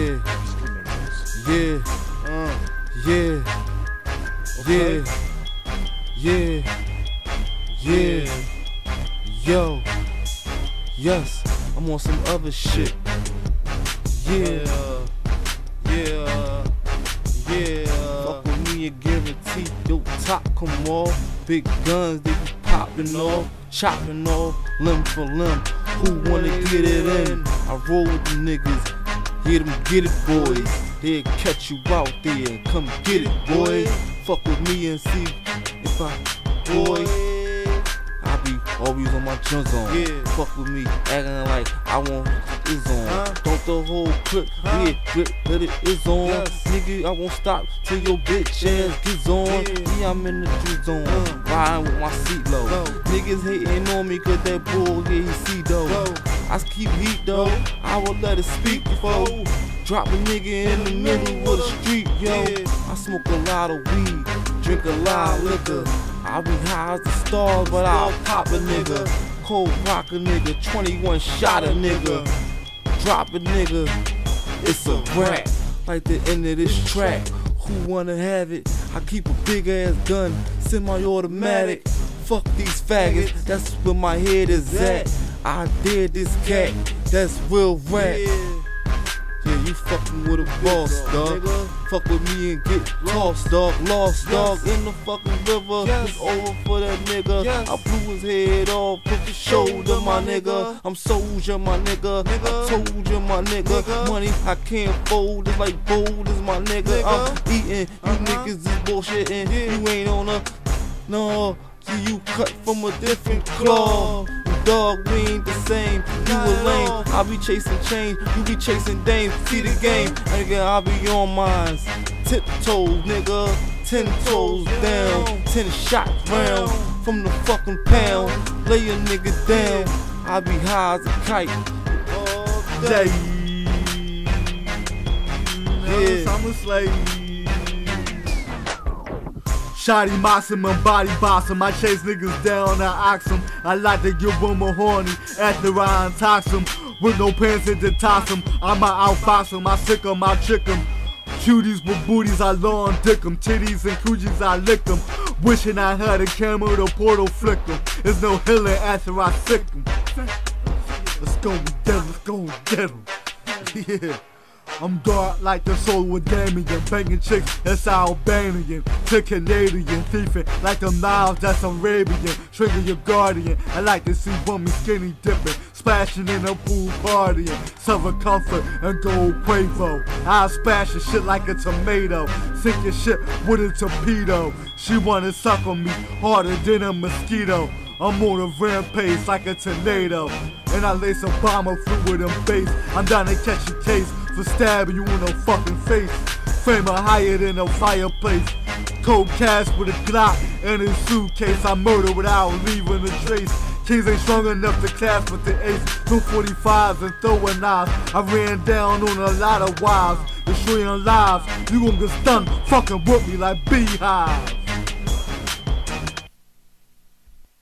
Yeah, yeah, Uh, yeah, okay. yeah, yeah, yeah. Yo, yes, I'm on some other shit. Yeah, yeah, yeah. fuck with me and guarantee your top come off. Big guns, they be popping off, chopping off, limb for limb. Who wanna get it in? I roll with the niggas. Hit them, get it, boys. They'll catch you out there come get it, boy. Fuck with me and see if I, boy. I be always on my junk zone. Yeah. Fuck with me, acting like I want is on. Huh? Don't the whole clip, Huh? yeah, grip that it is on. Yes. Nigga, I won't stop till your bitch ass gets on. Yeah. Yeah, I'm in the G zone, Uh. riding with my seat low. Low. Niggas hating on me cause that bull, yeah, he see though. I keep heat though, I will let it speak before. Drop a nigga in the middle of the street, yo. I smoke a lot of weed, drink a lot of liquor. I be high as the stars, but I'll pop a nigga. Cold rock a nigga, 21 shot a nigga. Drop a nigga, it's a rap. Like the end of this track. Who wanna have it? I keep a big ass gun, semi-automatic. Fuck these faggots, that's where my head is at. I did this cat, that's real rap. Yeah, you fucking with a boss, dog. Fuck with me and get lost, dog. Lost, Yes. dog. In the fucking river. Yes. It's over for that nigga. Yes. I blew his head off, put the shoulder, my nigga. I'm soldier, my nigga. I Nigga. told you, my nigga. Nigga. Money I can't fold. It's like gold is my nigga. Nigga. I'm eating. You Uh-huh. niggas is bullshitting. Yeah. You ain't on a. No. See, you cut from a different cloth. Dog, we ain't the same. You a lame. I be chasing change, you be chasing dames. See the game, nigga. I be on mines. Tiptoes, nigga. Ten toes down, ten shots round from the fucking pound. Lay a nigga down. I be high as a kite. Day. Yeah. Summer slave. Shotty mossum and body bossum. I chase niggas down, I ox 'em. I like to give them a horny after I untox 'em. With no pants and to toss 'em. I'ma outfox 'em, I sick 'em, I trick 'em. Cuties with booties, I long dick 'em. Titties and coochies, I lick 'em. Wishing I had a camera to portal flick 'em. There's no healing after I sick 'em. Let's go get them, let's go get. Yeah. I'm dark like the soul with Damien, banging chicks that's Albanian, to Canadian, thiefing like them knives that's Arabian, trigger your guardian. I like to see women skinny dipping, splashing in a pool partying, suffer comfort and gold Quavo. I'll splash your shit like a tomato, sink your shit with a torpedo. She wanna suck on me harder than a mosquito. I'm on a rampage like a tornado. And I lace a bomber fluid in face. I'm down to catch a case for stabbing you in the fucking face. Frame a higher than a fireplace. Cold cash with a Glock and a suitcase. I murder without leaving a trace. Kings ain't strong enough to clash with the ace. 245s and throwing knives. I ran down on a lot of wives, destroying lives. You gon' get stunned, fucking with me like beehives.